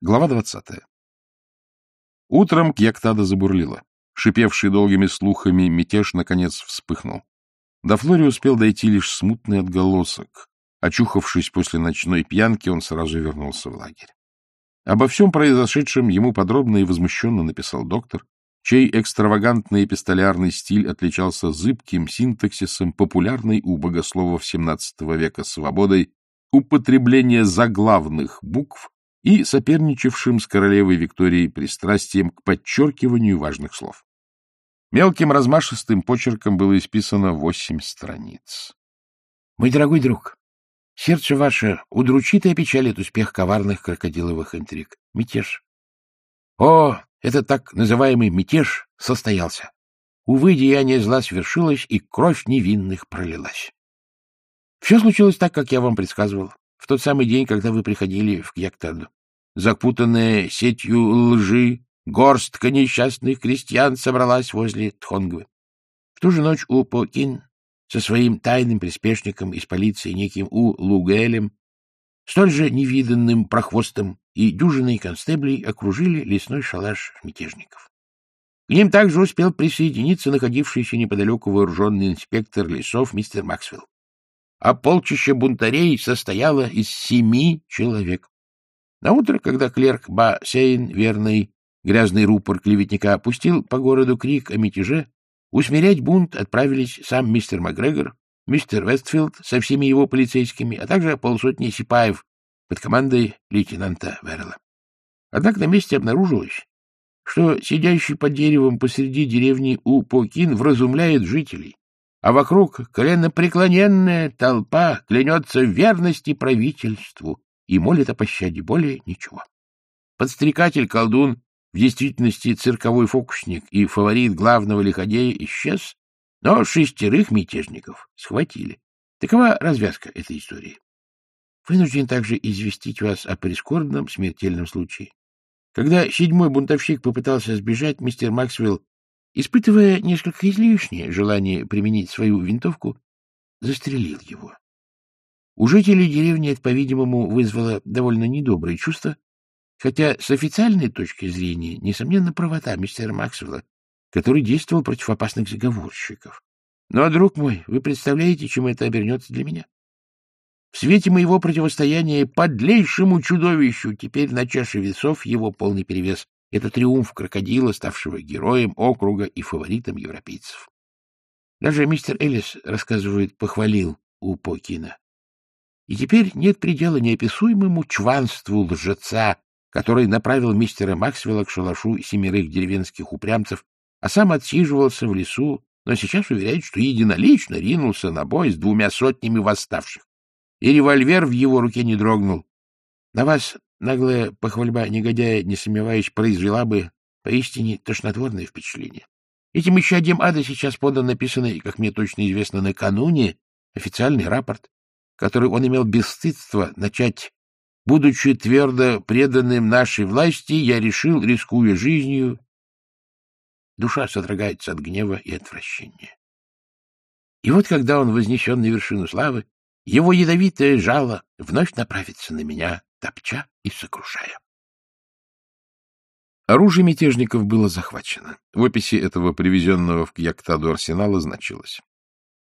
Глава двадцатая. Утром Кьяктада забурлила. Шипевший долгими слухами мятеж, наконец, вспыхнул. До Флори успел дойти лишь смутный отголосок. Очухавшись после ночной пьянки, он сразу вернулся в лагерь. Обо всем произошедшем ему подробно и возмущенно написал доктор, чей экстравагантный эпистолярный стиль отличался зыбким синтаксисом, популярной у богословов XVII века свободой употребления заглавных букв и соперничавшим с королевой Викторией пристрастием к подчеркиванию важных слов. Мелким размашистым почерком было исписано восемь страниц. «Мой дорогой друг, сердце ваше удручит и опечалит успех коварных крокодиловых интриг. Мятеж. О, это так называемый мятеж состоялся. Увы, деяние зла свершилось, и кровь невинных пролилась. Все случилось так, как я вам предсказывал в тот самый день, когда вы приходили в Кьяктаду. Запутанная сетью лжи, горстка несчастных крестьян собралась возле Тхонгвы. В ту же ночь У Покин со своим тайным приспешником из полиции, неким У Лугелем, столь же невиданным прохвостом и дюжиной констеблей окружили лесной шалаш мятежников. К ним также успел присоединиться находившийся неподалеку вооруженный инспектор лесов мистер Максвелл а полчища бунтарей состояло из семи человек. Наутро, когда клерк Ба Сейн, верный грязный рупор клеветника, пустил по городу крик о мятеже, усмирять бунт отправились сам мистер Макгрегор, мистер Вестфилд со всеми его полицейскими, а также полсотни сипаев под командой лейтенанта Верла. Однако на месте обнаружилось, что сидящий под деревом посреди деревни У Покин вразумляет жителей, а вокруг коленопреклоненная толпа клянется в верности правительству и молит о пощаде более ничего. Подстрекатель-колдун, в действительности цирковой фокусник и фаворит главного лиходея, исчез, но шестерых мятежников схватили. Такова развязка этой истории. Вынужден также известить вас о прискорбном смертельном случае. Когда седьмой бунтовщик попытался сбежать, мистер Максвелл Испытывая несколько излишнее желание применить свою винтовку, застрелил его. У жителей деревни это, по-видимому, вызвало довольно недобрые чувства, хотя с официальной точки зрения, несомненно, правота мистера Максвелла, который действовал против опасных заговорщиков. Но, друг мой, вы представляете, чем это обернется для меня? В свете моего противостояния подлейшему чудовищу теперь на чаше весов его полный перевес это триумф крокодила, ставшего героем округа и фаворитом европейцев. Даже мистер Эллис, рассказывает, похвалил у Покина. И теперь нет предела неописуемому чванству лжеца, который направил мистера Максвелла к шалашу семерых деревенских упрямцев, а сам отсиживался в лесу, но сейчас уверяет, что единолично ринулся на бой с двумя сотнями восставших. И револьвер в его руке не дрогнул. На вас Наглая похвальба негодяя, не сомневаюсь, произвела бы поистине тошнотворное впечатление. Этим исчадием ада сейчас подан написанный, как мне точно известно, накануне официальный рапорт, который он имел бесстыдство начать Будучи твердо преданным нашей власти, я решил, рискуя жизнью, душа содрогается от гнева и отвращения. И вот когда он вознесен на вершину славы, его ядовитое жало вновь направится на меня, топча и сокрушая. Оружие мятежников было захвачено. В описи этого привезенного в Кьяктаду арсенала значилось.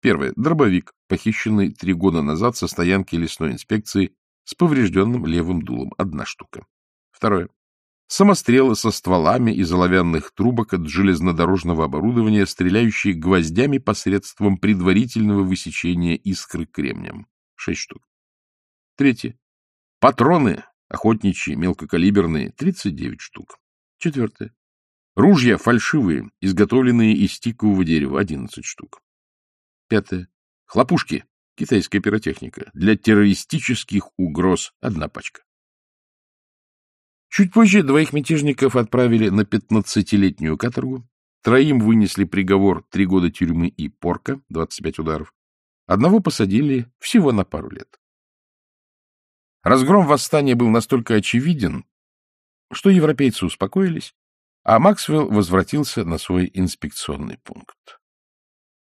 Первое. Дробовик, похищенный три года назад со стоянки лесной инспекции с поврежденным левым дулом. Одна штука. Второе. Самострелы со стволами из оловянных трубок от железнодорожного оборудования, стреляющие гвоздями посредством предварительного высечения искры кремнем. Шесть штук. Третье. Патроны охотничьи, мелкокалиберные, 39 штук. Четвертое. Ружья фальшивые, изготовленные из тикового дерева, 11 штук. Пятое. Хлопушки, китайская пиротехника, для террористических угроз, одна пачка. Чуть позже двоих мятежников отправили на пятнадцатилетнюю каторгу, троим вынесли приговор три года тюрьмы и порка, 25 ударов, одного посадили всего на пару лет. Разгром восстания был настолько очевиден, что европейцы успокоились, а Максвелл возвратился на свой инспекционный пункт.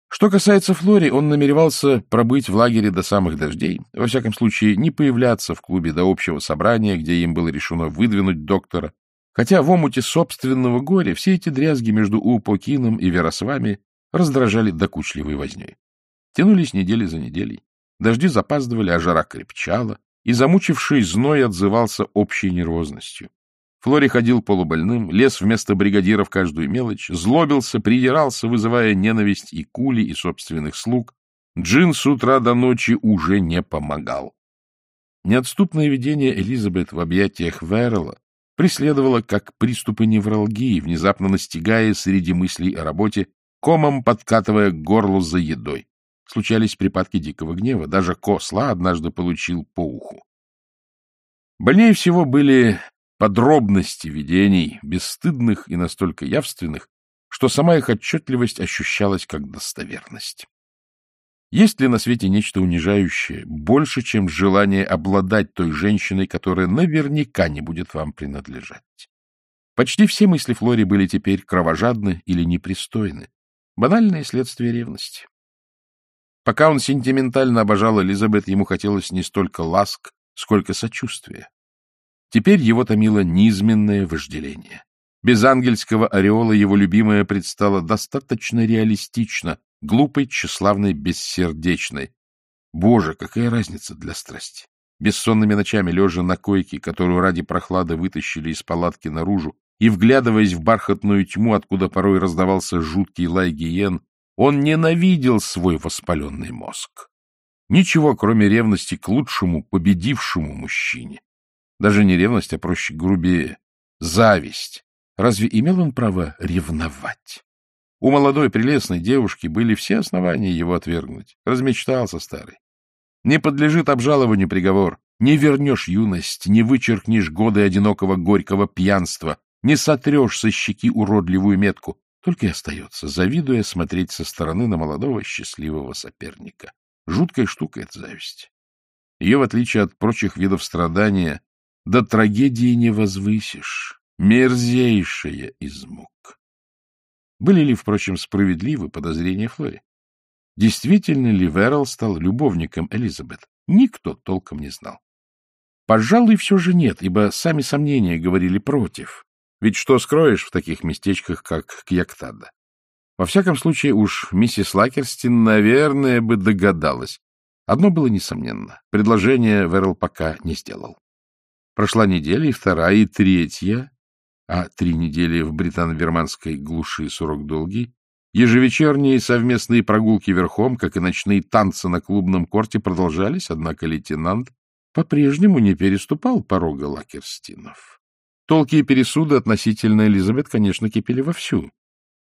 Что касается Флори, он намеревался пробыть в лагере до самых дождей, во всяком случае не появляться в клубе до общего собрания, где им было решено выдвинуть доктора, хотя в омуте собственного горя все эти дрязги между Упокином и Веросвами раздражали докучливой возней. Тянулись недели за неделей, дожди запаздывали, а жара крепчала, и замучивший зной отзывался общей нервозностью. Флори ходил полубольным, лез вместо бригадира в каждую мелочь, злобился, придирался, вызывая ненависть и кули, и собственных слуг. Джин с утра до ночи уже не помогал. Неотступное видение Элизабет в объятиях Веррелла преследовало как приступы невралгии, внезапно настигая среди мыслей о работе, комом подкатывая к горлу за едой. Случались припадки дикого гнева, даже Косла однажды получил по уху. Больнее всего были подробности видений, бесстыдных и настолько явственных, что сама их отчетливость ощущалась как достоверность. Есть ли на свете нечто унижающее, больше, чем желание обладать той женщиной, которая наверняка не будет вам принадлежать? Почти все мысли Флори были теперь кровожадны или непристойны. Банальное следствие ревности. Пока он сентиментально обожал Элизабет, ему хотелось не столько ласк, сколько сочувствия. Теперь его томило низменное вожделение. Без ангельского ореола его любимая предстала достаточно реалистично, глупой, тщеславной, бессердечной. Боже, какая разница для страсти! Бессонными ночами, лежа на койке, которую ради прохлады вытащили из палатки наружу, и, вглядываясь в бархатную тьму, откуда порой раздавался жуткий лай гиен, он ненавидел свой воспаленный мозг. Ничего, кроме ревности к лучшему, победившему мужчине. Даже не ревность, а проще грубее. Зависть. Разве имел он право ревновать? У молодой прелестной девушки были все основания его отвергнуть. Размечтался старый. Не подлежит обжалованию приговор. Не вернешь юность, не вычеркнешь годы одинокого горького пьянства, не сотрешь со щеки уродливую метку. Только и остается, завидуя, смотреть со стороны на молодого счастливого соперника. Жуткая штука эта зависть. Ее, в отличие от прочих видов страдания, до трагедии не возвысишь. Мерзейшая из мук. Были ли, впрочем, справедливы подозрения Флори? Действительно ли Верл стал любовником Элизабет? Никто толком не знал. Пожалуй, все же нет, ибо сами сомнения говорили против. Ведь что скроешь в таких местечках, как Кьяктада? Во всяком случае, уж миссис Лакерстин, наверное, бы догадалась. Одно было несомненно. Предложение Верл пока не сделал. Прошла неделя, и вторая, и третья, а три недели в британо-верманской глуши срок долгий, ежевечерние совместные прогулки верхом, как и ночные танцы на клубном корте продолжались, однако лейтенант по-прежнему не переступал порога Лакерстинов. Толки и пересуды относительно Элизабет, конечно, кипели вовсю.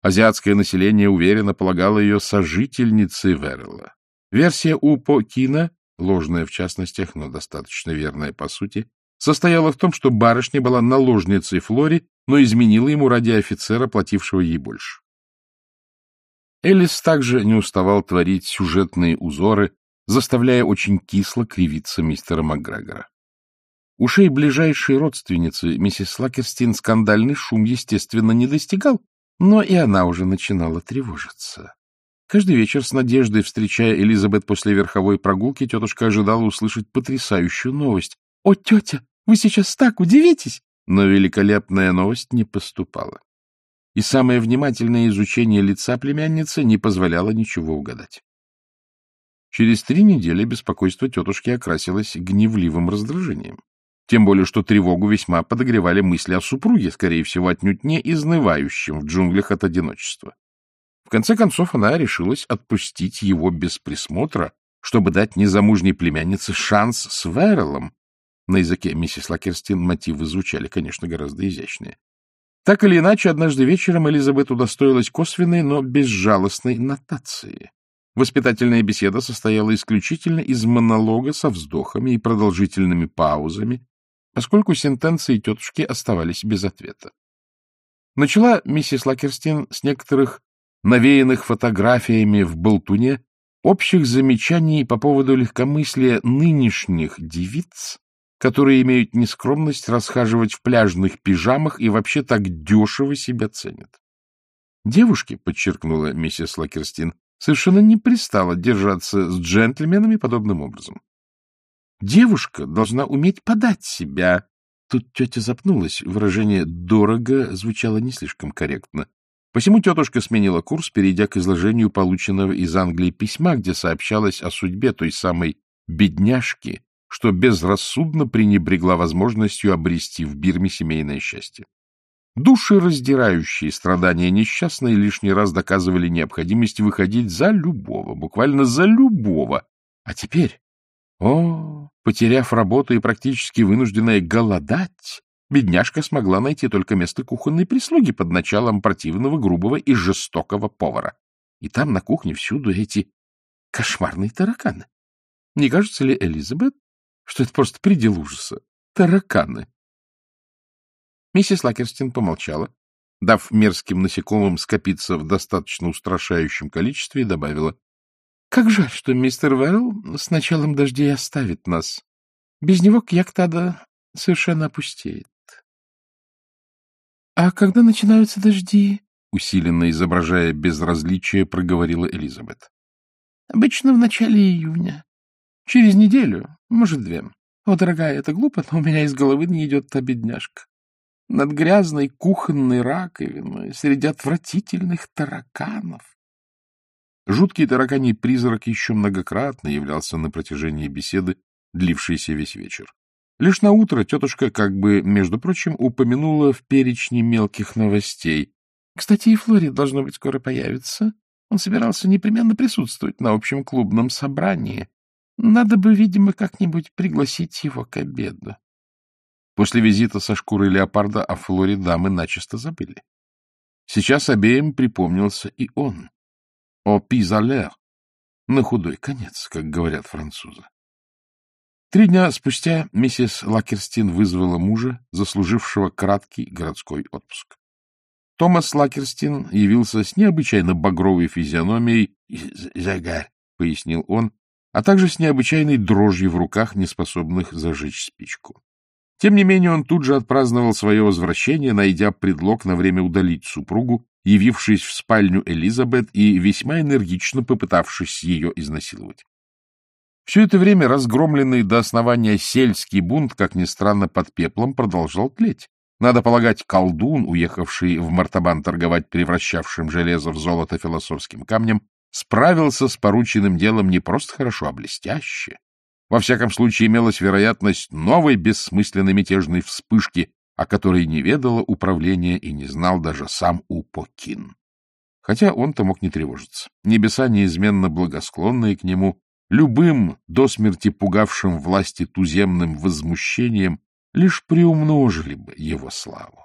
Азиатское население уверенно полагало ее сожительницей Веррелла. Версия Упо Кина, ложная в частностях, но достаточно верная по сути, состояла в том, что барышня была наложницей Флори, но изменила ему ради офицера, платившего ей больше. Элис также не уставал творить сюжетные узоры, заставляя очень кисло кривиться мистера МакГрегора. Ушей ближайшей родственницы миссис Лакерстин скандальный шум, естественно, не достигал, но и она уже начинала тревожиться. Каждый вечер с надеждой, встречая Элизабет после верховой прогулки, тетушка ожидала услышать потрясающую новость. — О, тетя, вы сейчас так удивитесь! Но великолепная новость не поступала. И самое внимательное изучение лица племянницы не позволяло ничего угадать. Через три недели беспокойство тетушки окрасилось гневливым раздражением. Тем более, что тревогу весьма подогревали мысли о супруге, скорее всего, отнюдь не изнывающем в джунглях от одиночества. В конце концов, она решилась отпустить его без присмотра, чтобы дать незамужней племяннице шанс с Вэрелом, на языке миссис Лакерстин мотивы звучали, конечно, гораздо изящнее. Так или иначе, однажды вечером Элизабет удостоилась косвенной, но безжалостной нотации. Воспитательная беседа состояла исключительно из монолога со вздохами и продолжительными паузами, поскольку сентенции тетушки оставались без ответа. Начала миссис Лакерстин с некоторых навеянных фотографиями в болтуне общих замечаний по поводу легкомыслия нынешних девиц которые имеют нескромность расхаживать в пляжных пижамах и вообще так дешево себя ценят. Девушки, — подчеркнула миссис Лакерстин, — совершенно не пристало держаться с джентльменами подобным образом. Девушка должна уметь подать себя. Тут тетя запнулась, выражение «дорого» звучало не слишком корректно. Посему тетушка сменила курс, перейдя к изложению полученного из Англии письма, где сообщалось о судьбе той самой бедняжки, что безрассудно пренебрегла возможностью обрести в Бирме семейное счастье. Души, раздирающие страдания несчастные, лишний раз доказывали необходимость выходить за любого, буквально за любого. А теперь, о, потеряв работу и практически вынужденная голодать, бедняжка смогла найти только место кухонной прислуги под началом противного, грубого и жестокого повара. И там на кухне всюду эти кошмарные тараканы. Не кажется ли Элизабет, что это просто предел ужаса? Тараканы. Миссис Лакерстин помолчала, дав мерзким насекомым скопиться в достаточно устрашающем количестве, и добавила. — Как жаль, что мистер Верл с началом дождей оставит нас. Без него Кьяктада совершенно опустеет. — А когда начинаются дожди? — усиленно изображая безразличие, проговорила Элизабет. — Обычно в начале июня. Через неделю, может, две. О, дорогая, это глупо, но у меня из головы не идет та бедняжка над грязной кухонной раковиной среди отвратительных тараканов. Жуткий тараканий призрак еще многократно являлся на протяжении беседы, длившейся весь вечер. Лишь на утро тетушка, как бы, между прочим, упомянула в перечне мелких новостей. Кстати, и Флори, должно быть, скоро появится. Он собирался непременно присутствовать на общем клубном собрании. Надо бы, видимо, как-нибудь пригласить его к обеду. После визита со шкурой леопарда о Флоре дамы начисто забыли. Сейчас обеим припомнился и он. О пизалер. На худой конец, как говорят французы. Три дня спустя миссис Лакерстин вызвала мужа, заслужившего краткий городской отпуск. Томас Лакерстин явился с необычайно багровой физиономией «Загар», — пояснил он, а также с необычайной дрожью в руках, неспособных зажечь спичку. Тем не менее, он тут же отпраздновал свое возвращение, найдя предлог на время удалить супругу, явившись в спальню Элизабет и весьма энергично попытавшись ее изнасиловать. Все это время разгромленный до основания сельский бунт, как ни странно, под пеплом продолжал тлеть. Надо полагать, колдун, уехавший в Мартабан торговать превращавшим железо в золото философским камнем, справился с порученным делом не просто хорошо, а блестяще. Во всяком случае, имелась вероятность новой бессмысленной мятежной вспышки, о которой не ведало управление и не знал даже сам Упокин. Хотя он-то мог не тревожиться. Небеса, неизменно благосклонные к нему, любым до смерти пугавшим власти туземным возмущением, лишь приумножили бы его славу.